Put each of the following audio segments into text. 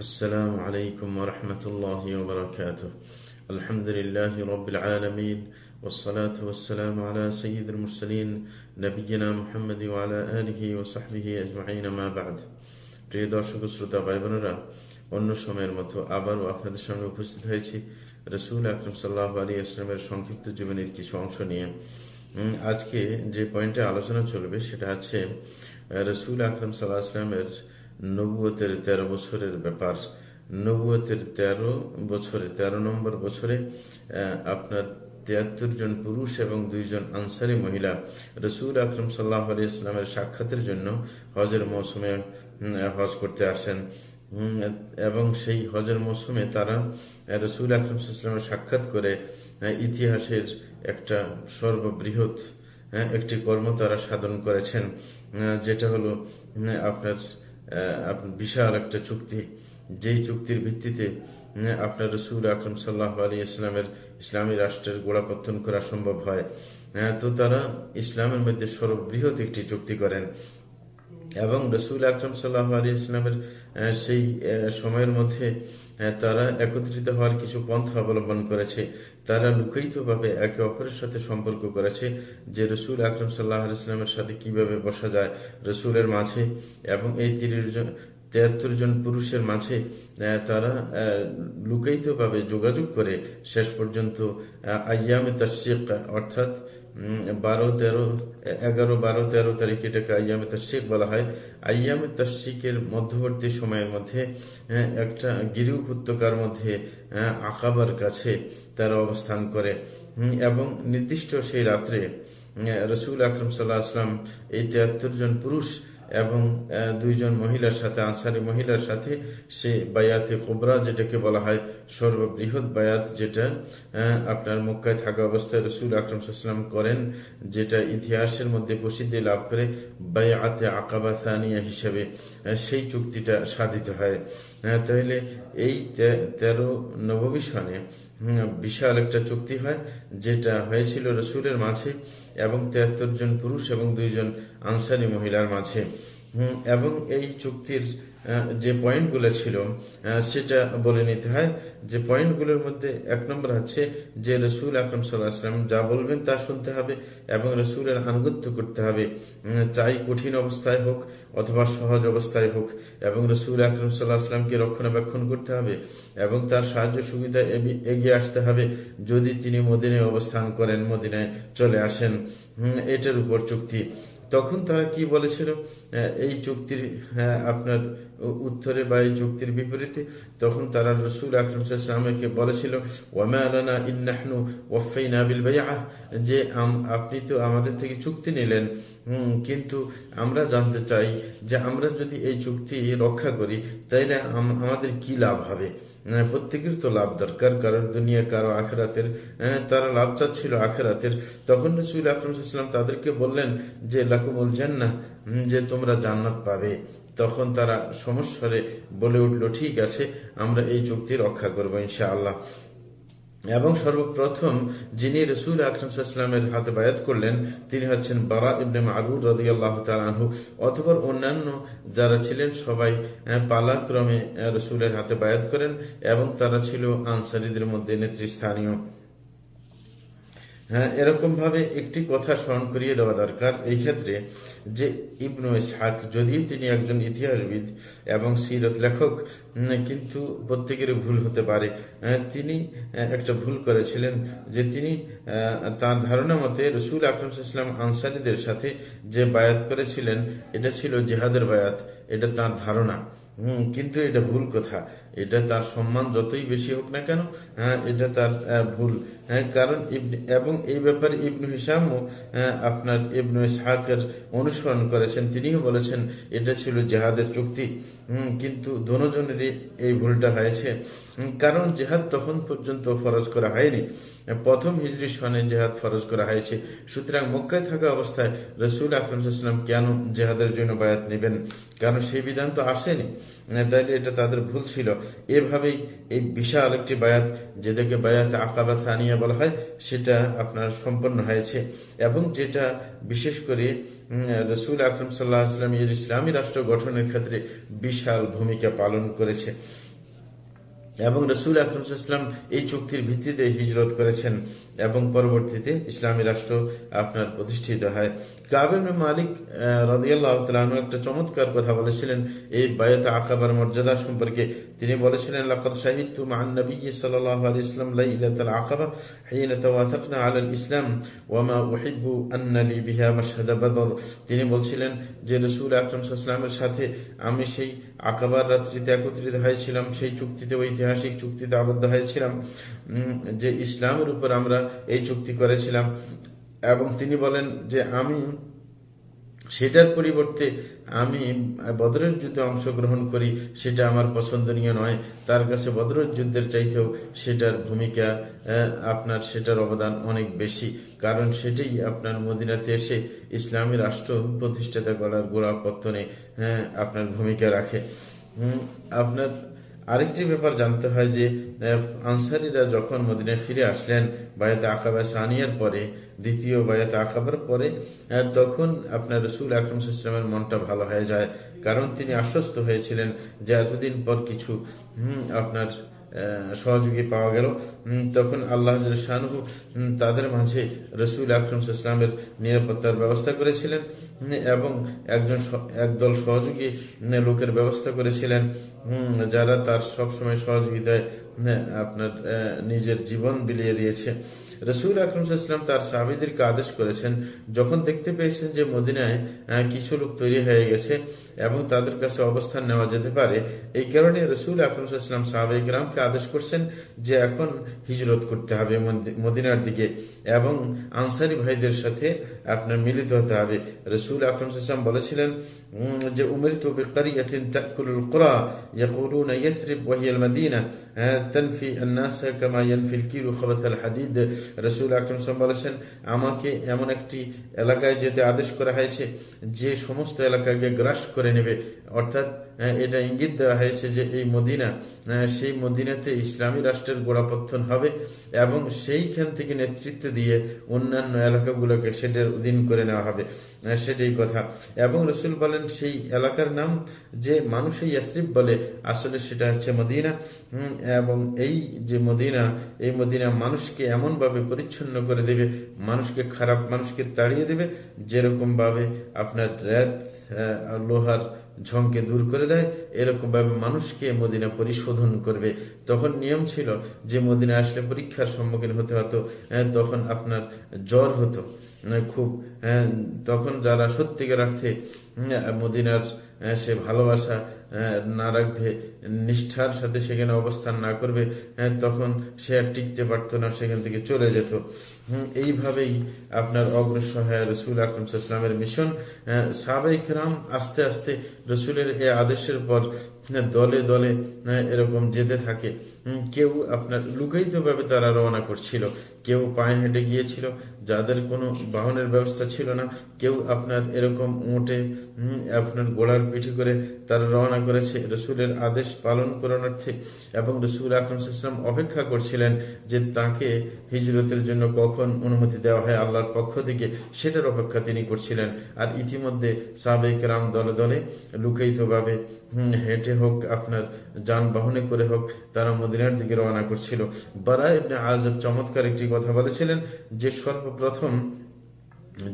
السلام عليكم ورحمة الله وبركاته الحمد لله رب العالمين والصلاة والسلام على سيد المرسلين نبينا محمد وعلى آله وصحبه أجمعين ما بعد প্রিয় দর্শক শ্রোতা ভাই বোনেরা অন্য সময়ের মতো আবারও আপনাদের সামনে উপস্থিত হয়েছি রসুল আকরম সাল্লাহ আলী ইসলামের সংক্ষিপ্ত জীবনের কিছু অংশ নিয়ে আজকে যে পয়েন্টে আলোচনা চলবে সেটা হচ্ছে রসুল আকরম সাল্লাহ আসলামের নবুয়তের তেরো বছরের ব্যাপার। নবুয়তের তেরো বছরে, তেরো নম্বর বছরে আপনার তিয়াত্তর জন পুরুষ এবং দুইজন আনসারি মহিলা রসুল আকরম সাল্লাহ আলী ইসলামের সাক্ষাতের জন্য হজের মৌসুমে হজ করতে আসেন। এবং সেই হজের মৌসুমে তারা রসুল আকরম ইসলামের সাক্ষাৎ করে ইতিহাসের একটা সর্ববৃহৎ একটি কর্ম তারা সাধন করেছেন। যেটা হলো আপনার বিশাল একটা চুক্তি। যেই চুক্তির ভিত্তিতে আপনার রসুল আকরম সাল্লাহ আলী ইসলামের ইসলামী রাষ্ট্রের গোড়াপত্তন করা সম্ভব হয়। তো তারা ইসলামের মধ্যে সর্ববৃহৎ একটি চুক্তি করেন। এবং রসুল আকরম সাল্লাহ আলী ইসলামের সেই সময়ের মধ্যে তারা একত্রিত হওয়ার কিছু পন্থা অবলম্বন করেছে। তারা লুকায়িতভাবে একে অপরের সাথে সম্পর্ক করেছে যে রসুল আকরম সাল্লাহ ইসলামের সাথে কীভাবে বসা যায়। রসুলের মাঝে এবং এই তিরিশ জন তেয়াত্তর জন পুরুষের মাঝে তারা লুকায়িতভাবে যোগাযোগ করে শেষ পর্যন্ত আয়ামে তাশিক অর্থাৎ বারো, তেরো, এগারো, বারো, তেরো তারিখ এটাকে আয়ামে তাশিক বলা হয়। আয়ামে তাশিকের মধ্যবর্তী সময়ের মধ্যে একটা গিরি উপত্যকার মধ্যে আকাবার কাছে তারা অবস্থান করে। এবং নির্দিষ্ট সেই রাত্রে রসুল আকরম সাল্লাহ আসলাম এই তিয়াত্তর জন পুরুষ এবং দুইজন মহিলার সাথে, আনসারি মহিলার সাথে সে বায়াতে কোবরা, যেটাকে বলা হয় সর্ববৃহৎ বায়াত, যেটা আপনার মক্কায় থাকা অবস্থায় রসুল আকরম করেন, যেটা ইতিহাসের মধ্যে প্রসিদ্ধি লাভ করে বায়াতে আকাবা সানিয়া হিসেবে সেই চুক্তিটা সাধিত হয়। তাহলে এই তেরো নববী সনে বিশাল একটা চুক্তি হয়, যেটা হয়েছিল রসুলের মাঝে এবং তেহাত্তর জন পুরুষ এবং দুইজন আনসারি মহিলার মাঝে। এবং এই চুক্তির যে পয়েন্টগুলো ছিল সেটা বলে নিতে হয়। যে পয়েন্টগুলোর মধ্যে এক নম্বর হচ্ছে যে রসুল আকরম সাল্লাহাম যা বলবেন তা শুনতে হবে এবং রসুলের আনুগত্য করতে হবে। চাই কঠিন অবস্থায় হোক অথবা সহজ অবস্থায় হোক, এবং রসুল আকরম সাল্লাহ আসলামকে রক্ষণাবেক্ষণ করতে হবে এবং তার সাহায্য সুবিধা এগিয়ে আসতে হবে যদি তিনি মদিনায় অবস্থান করেন, মদিনায় চলে আসেন। এটার উপর চুক্তি। তখন তারা কি বলেছিল? এই চুক্তির আপনার উত্তরে বা এই চুক্তির বিপরীতে, তখন তারা রসুল আকরমকে বলেছিল যে আপনি তো আমাদের থেকে চুক্তি নিলেন। কিন্তু আমরা জানতে চাই যে আমরা যদি এই চুক্তি রক্ষা করি, তাইলে আমাদের কি লাভ হবে? প্রত্যেকের তো লাভ দরকার, কারণ দুনিয়া কারও আখেরাতের তারা লাভ চাচ্ছিল আখেরাতের। তখন রসুল আকরমসাল্লাম তাদেরকে বললেন যে, লাকুমুল জান্না যে তোমরা জান্নাত পাবে। তখন তারা সমস্যারে বলে উঠল, ঠিক আছে, আমরা এই চুক্তি রক্ষা করব ইনশা আল্লাহ এবং সর্বপ্রথম যিনি রসুল আকরমসাল্লামের হাতে বায়াত করলেন, তিনি হচ্ছেন বারা ইবনে মারুর আল্লাহ তালু অথবা অন্যান্য যারা ছিলেন, সবাই পালাক্রমে রসুলের হাতে বায়াত করেন এবং তারা ছিল আনসারিদের মধ্যে নেতৃস্থানীয়। হ্যাঁ এরকম ভাবে একটি কথা স্মরণ করিয়ে দেওয়া দরকার। এই ক্ষেত্রে যে ইবনু ইসহাক, যদি তিনি একজন ইতিহাসবিদ এবং সিরত লেখক কিন্তু প্রত্যেকের ভুল হতে পারে। তিনি একটা ভুল করেছিলেন যে তিনি তার ধারণা মতে রসুল আকরম ইসলাম আনসারিদের সাথে যে বায়াত করেছিলেন, এটা ছিল জেহাদের বায়াত, এটা তার ধারণা। কিন্তু এটা ভুল কথা। এটা তার সম্মান যতই বেশি হোক না কেন হ্যাঁ এটা তার ভুল। হ্যাঁ কারণ এবং এই ব্যাপারে ইবনু হিসামও আপনার ইবনু ইসহাকের অনুসরণ করেছেন। তিনিও বলেছেন, এটা ছিল জেহাদের চুক্তি। হম, কিন্তু দুজনেরই এই ভুলটা হয়েছে। কারণ জেহাদ তখন পর্যন্ত ফরজ করা হয়নি। প্রথম হিজরি সনে জেহাদ ফরজ করা হয়েছে। সুতরাং মক্কায় থাকা অবস্থায় রসুল আকরমসাল্লাম কেন জেহাদের জন্য বায়াত নেবেন? কারণ সেই বিধান তো আসেনি। তাইলে এটা তাদের ভুল ছিল। এভাবেই এই বিশাল একটি বায়াত, যেটাকে বায়াত আকাবা সানিয়া বলা হয়, সেটা আপনার সম্পন্ন হয়েছে। এবং যেটা বিশেষ করে রসুল আকরম সাল্লাহ আসলাম ইসলামী রাষ্ট্র গঠনের ক্ষেত্রে বিশাল ভূমিকা পালন করেছে। এবং রসুল আকরমসাল্লাম এই চুক্তির ভিত্তিতে হিজরত করেছেন। এবং পরবর্তীতে ইসলামী রাষ্ট্র আপনার প্রতিষ্ঠিত হয়। কাবিন মালিক রাজিয়াল্লাহ একটা চমৎকার কথা বলেছিলেন। এই বায়ত আকাবার মর্যাদা সম্পর্কে তিনি বলেছিলেন লাকাত শাহিদ তু মান নবী সাল্লাল্লাহু আলাইহি ইসলাম লাইলাতুল আকাবা হিনা তাওয়াসাকনা আলাল ইসলাম ওয়া মা উহিব্বু আন্না লি বিহা মাশহাদা বদর। তিনি বলছিলেন যে, রাসূল আকরাম সাল্লাল্লাহু সাথে আমি সেই আকাবার রাত্রিতে একত্রিত হয়েছিলাম, সেই চুক্তিতে ঐতিহাসিক চুক্তিতে আবদ্ধ হয়েছিলাম যে ইসলামের উপর আমরা এই চুক্তি করেছিলাম। এবং তিনি বলেন যে আমি সেটার পরিবর্তে আমি বদরের যুদ্ধে অংশগ্রহণ করি, সেটা আমার পছন্দনীয় নয়। তার কাছে বদরের যুদ্ধের চাইতেও সেটার ভূমিকা আপনার সেটার অবদান অনেক বেশি। কারণ সেটাই আপনার মদিনাতে এসে ইসলামী রাষ্ট্র প্রতিষ্ঠাতা করার গোড়াপত্তনে আপনার ভূমিকা রাখে। আপনার আরেকটি ব্যাপার জানতে হয় যে আনসারিরা যখন মদিনায় ফিরে আসলেন বায়াতে আকাবা সানিয়ার পরে, দ্বিতীয় বায়াতে আকাবার পরে তখন আপনার রসুল আকরম ইসলামের মনটা ভালো হয়ে যায়। কারণ তিনি আশ্বস্ত হয়েছিলেন যে এতদিন পর কিছু আপনার সহযোগী পাওয়া গেল। তখন আল্লাহ শাহরুহ তাদের মাঝে রসুল আকরম ইসলামের নিরাপত্তার ব্যবস্থা করেছিলেন এবং একজন একদল সহযোগী লোকের ব্যবস্থা করেছিলেন যারা তার সবসময় সহযোগিতায় আপনার নিজের জীবন বিলিয়ে দিয়েছে। রসুল আকরম ইসলাম তার সাহাবিদেরকে আদেশ করেছেন, যখন দেখতে পেয়েছেন যে মদিনায় কিছু লোক তৈরি হয়ে গেছে এবং তাদের কাছে অবস্থান নেওয়া যেতে পারে। এই কারণে রসুল আকরমসাল্লাম সাহাবাহিক রামকে আদেশ করছেন যে এখন হিজরত করতে হবে মদিনার দিকে এবং আনসারি ভাইদের সাথে আপনার মিলিত হতে হবে। রসুল আকরমসাল্লাম বলেছিলেন যে উমের তো হ্যাঁ, বলেছেন, আমাকে এমন একটি এলাকায় যেতে আদেশ করা হয়েছে, যে সমস্ত এলাকাকে গ্রাস করে নেবে। অর্থাৎ এটা ইঙ্গিত দেওয়া হয়েছে যে এই মদিনা সেই মদিনাতে ইসলামী রাষ্ট্রের গোড়াপত্তন হবে এবং সেইখান থেকে নেতৃত্ব দিয়ে অন্যান্য এলাকাগুলোকে সেটার অধীন করে নেওয়া হবে। সেটাই কথা। এবং রসুল বলেন সেই এলাকার নাম যে মানুষ ইয়াসরিফ বলে, আসলে সেটা হচ্ছে মদিনা। এবং এই যে মদিনা, এই মদিনা মানুষকে এমন ভাবে পরিচ্ছন্ন করে দেবে, মানুষকে খারাপ, মানুষকে তাড়িয়ে দেবে যেরকম ভাবে আপনার রেত লোহার ঝংকে দূর করে দেয়। এরকম ভাবে মানুষকে মদিনা পরিশোধন করবে। তখন নিয়ম ছিল যে মদিনা আসলে পরীক্ষার সম্মুখীন হতে হতো তখন আপনার জ্বর হতো খুব তখন যারা সত্যিকার অর্থে মদিনার সে ভালোবাসা না রাখবে, নিষ্ঠার সাথে সেখানে অবস্থান না করবে তখন সে আর টিকতে পারতো না, সেখান থেকে চলে যেত। এইভাবেই আপনার অগ্রসহায় হয় রসুল আকরমসাল্লামের মিশন সাবেক রাম আস্তে আস্তে রসুলের এই আদেশের পর দলে দলে এরকম যেতে থাকে। কেউ আপনার লুকায়িত ভাবে তারা রওনা করছিল। কেউ পায়ে হেঁটে গিয়েছিল, যাদের কোনো বাহনের ব্যবস্থা ছিল না। কেউ আপনার এরকম উঠে আপনার গোড়ার পিঠে করে তারা রওনা করেছে। রসুলের আদেশ পালন করানোর্থে এবং রসুল আকরম ইসলাম অপেক্ষা করছিলেন যে তাকে হিজরতের জন্য কখন অনুমতি দেওয়া হয় আল্লাহর পক্ষ থেকে, সেটার অপেক্ষা তিনি করছিলেন। আর ইতিমধ্যে সাবেক রাম দলে দলে লুকায়িত ভাবে হেঁটে হোক, আপনার যানবাহনে করে হোক, তারা মদিনার দিকে রওনা করছিল। বারা ইবনে আজব চমৎকার একটি কথা বলেছিলেন যে, সর্বপ্রথম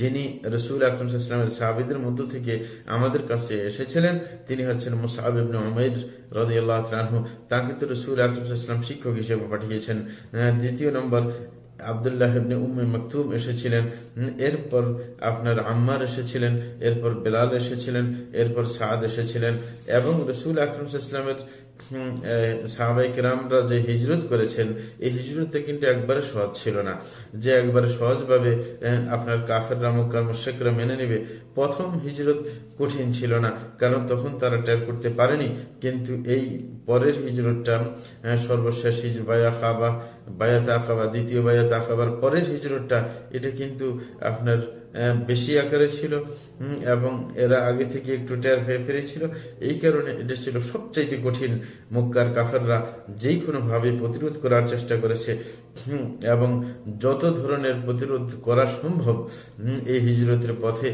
যিনি রসুল আকরমের সাহাবিদের মধ্য থেকে আমাদের কাছে এসেছিলেন, তিনি হচ্ছেন মুসাহাব উমের রদিয়াল্লাহ তাকে তো রসুল আকরম শিক্ষক হিসেবে পাঠিয়েছেন। দ্বিতীয় নম্বর আবদুল্লাহ উম্মে মকতুম এসেছিলেন এরপর আপনার আম্মার এসেছিলেন, এরপর বেলাল এসেছিলেন, এরপর সাদ এসেছিলেন, এবং রসুল আকরম ইসলামের যে হিজরত করেছেন, এই কিন্তু একবারে সহজ ছিল না। যে একবারে সহজভাবে আপনার কাফের রামকার মোশেকরা মেনে প্রথম হিজরত কঠিন ছিল না, কারণ তখন তারা টের করতে পারেনি। কিন্তু এই পরের হিজরতটা সর্বশেষ হিজর বায়া খাবা বায়াত আকাবা দ্বিতীয় বায়াত আকাবার পরের হিজরতটা, এটা কিন্তু আপনার বেশি আকারে ছিল। এবং এরা আগে থেকে একটু টের হয়ে ফিরেছিল। এই কারণে এটা ছিল সবচাইতে কঠিন মক্কার কাফেররা যেই কোনো ভাবে প্রতিরোধ করার চেষ্টা করেছে। এবং যত ধরনের প্রতিরোধ করা সম্ভব এই হিজরতের পথে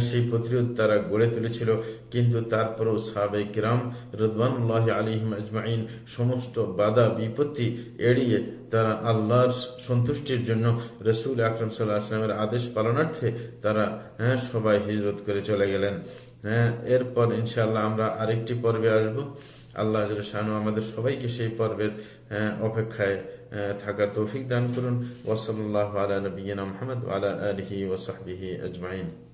সেই প্রতিরোধ তারা গড়ে তুলেছিল। কিন্তু তারপরেও সাহাবে কিরাম রদবানুল্লাহ আলিহিম আজমাইন সমস্ত বাধা বিপত্তি এড়িয়ে তারা আল্লাহর সন্তুষ্টির জন্য রসুল আকরম সাল্লাহ আসলামের আদেশ পালনার্থে তারা হ্যাঁ, সবাই হিজরত করে চলে গেলেন। হ্যাঁ এরপর ইনশাল্লাহ আমরা আরেকটি পর্বে আসব। আল্লাহ শাহানু আমাদের সবাইকে সেই পর্বের আহ, অপেক্ষায় আহ, থাকার তৌফিক দান করুন। ওসল্লাহ আলা নবীনা মোহাম্মদ আলা আলহি ওসাহবিহি আজমাইন।